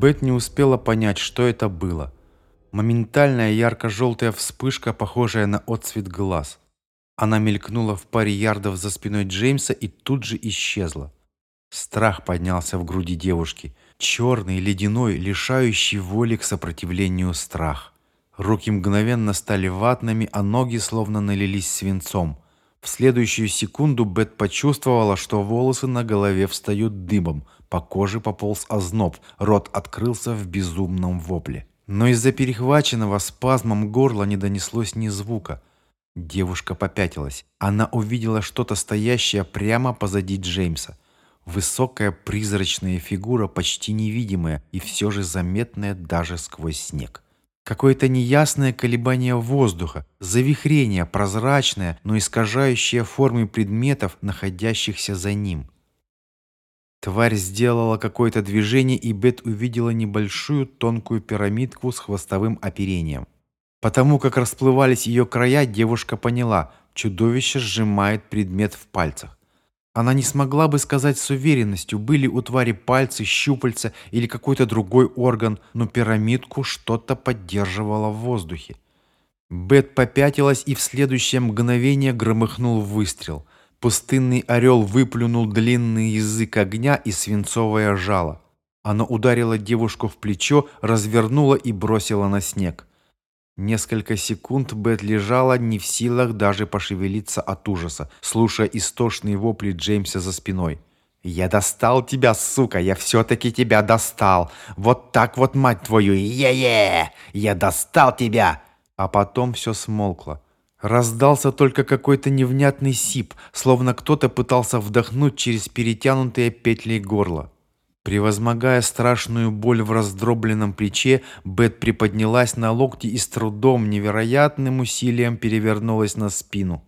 Бет не успела понять, что это было. Моментальная ярко-желтая вспышка, похожая на отцвет глаз. Она мелькнула в паре ярдов за спиной Джеймса и тут же исчезла. Страх поднялся в груди девушки. Черный, ледяной, лишающий воли к сопротивлению страх. Руки мгновенно стали ватными, а ноги словно налились свинцом. В следующую секунду Бет почувствовала, что волосы на голове встают дыбом, по коже пополз озноб, рот открылся в безумном вопле. Но из-за перехваченного спазмом горла не донеслось ни звука. Девушка попятилась. Она увидела что-то стоящее прямо позади Джеймса. Высокая призрачная фигура, почти невидимая и все же заметная даже сквозь снег. Какое-то неясное колебание воздуха, завихрение, прозрачное, но искажающее формы предметов, находящихся за ним. Тварь сделала какое-то движение, и Бет увидела небольшую тонкую пирамидку с хвостовым оперением. Потому как расплывались ее края, девушка поняла, чудовище сжимает предмет в пальцах. Она не смогла бы сказать с уверенностью, были у твари пальцы, щупальца или какой-то другой орган, но пирамидку что-то поддерживало в воздухе. Бет попятилась и в следующее мгновение громыхнул выстрел. Пустынный орел выплюнул длинный язык огня и свинцовое жало. Оно ударило девушку в плечо, развернуло и бросило на снег. Несколько секунд Бет лежала не в силах даже пошевелиться от ужаса, слушая истошные вопли Джеймса за спиной. «Я достал тебя, сука! Я все-таки тебя достал! Вот так вот, мать твою! Е-е! Я достал тебя!» А потом все смолкло. Раздался только какой-то невнятный сип, словно кто-то пытался вдохнуть через перетянутые петли горла. Превозмогая страшную боль в раздробленном плече, Бет приподнялась на локти и с трудом, невероятным усилием перевернулась на спину.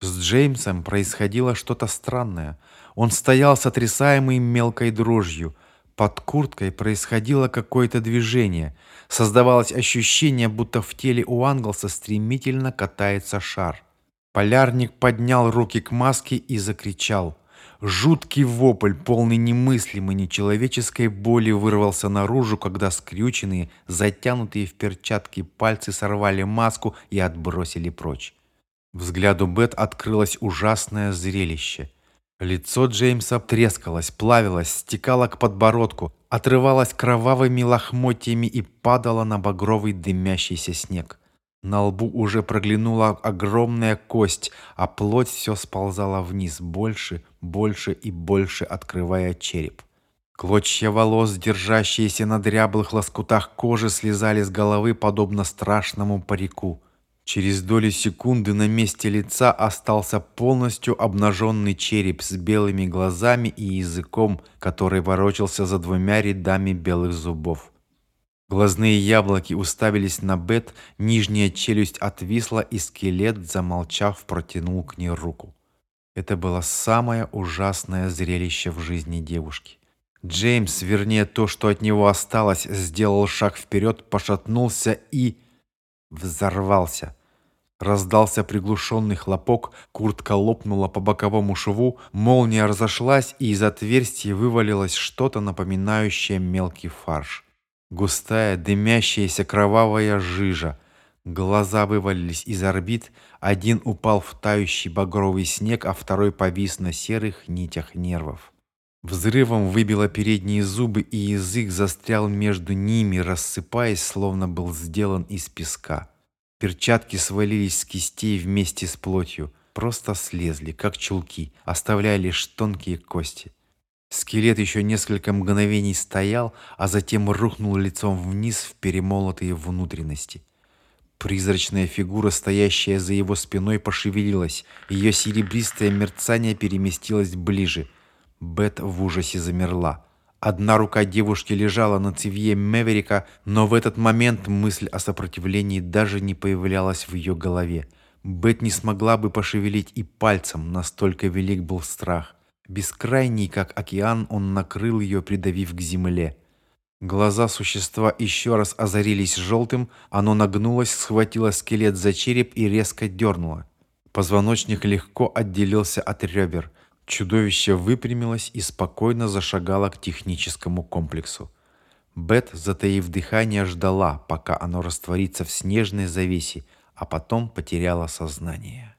С Джеймсом происходило что-то странное. Он стоял сотрясаемый мелкой дрожью. Под курткой происходило какое-то движение. Создавалось ощущение, будто в теле у Англса стремительно катается шар. Полярник поднял руки к маске и закричал – Жуткий вопль, полный немыслимой нечеловеческой боли, вырвался наружу, когда скрюченные, затянутые в перчатки пальцы сорвали маску и отбросили прочь. Взгляду Бет открылось ужасное зрелище. Лицо Джеймса трескалось, плавилось, стекало к подбородку, отрывалось кровавыми лохмотьями и падало на багровый дымящийся снег. На лбу уже проглянула огромная кость, а плоть все сползала вниз, больше, больше и больше открывая череп. Клочья волос, держащиеся на дряблых лоскутах кожи, слезали с головы, подобно страшному парику. Через доли секунды на месте лица остался полностью обнаженный череп с белыми глазами и языком, который ворочался за двумя рядами белых зубов. Глазные яблоки уставились на Бет, нижняя челюсть отвисла, и скелет, замолчав, протянул к ней руку. Это было самое ужасное зрелище в жизни девушки. Джеймс, вернее то, что от него осталось, сделал шаг вперед, пошатнулся и... взорвался. Раздался приглушенный хлопок, куртка лопнула по боковому шву, молния разошлась, и из отверстия вывалилось что-то напоминающее мелкий фарш. Густая, дымящаяся кровавая жижа. Глаза вывалились из орбит, один упал в тающий багровый снег, а второй повис на серых нитях нервов. Взрывом выбило передние зубы, и язык застрял между ними, рассыпаясь, словно был сделан из песка. Перчатки свалились с кистей вместе с плотью, просто слезли, как чулки, оставляя лишь тонкие кости. Скелет еще несколько мгновений стоял, а затем рухнул лицом вниз в перемолотые внутренности. Призрачная фигура, стоящая за его спиной, пошевелилась. Ее серебристое мерцание переместилось ближе. Бет в ужасе замерла. Одна рука девушки лежала на цевье Мэверика, но в этот момент мысль о сопротивлении даже не появлялась в ее голове. Бет не смогла бы пошевелить и пальцем, настолько велик был страх. Бескрайний, как океан, он накрыл ее, придавив к земле. Глаза существа еще раз озарились желтым, оно нагнулось, схватило скелет за череп и резко дернуло. Позвоночник легко отделился от ребер. Чудовище выпрямилось и спокойно зашагало к техническому комплексу. Бет, затаив дыхание, ждала, пока оно растворится в снежной завесе, а потом потеряла сознание.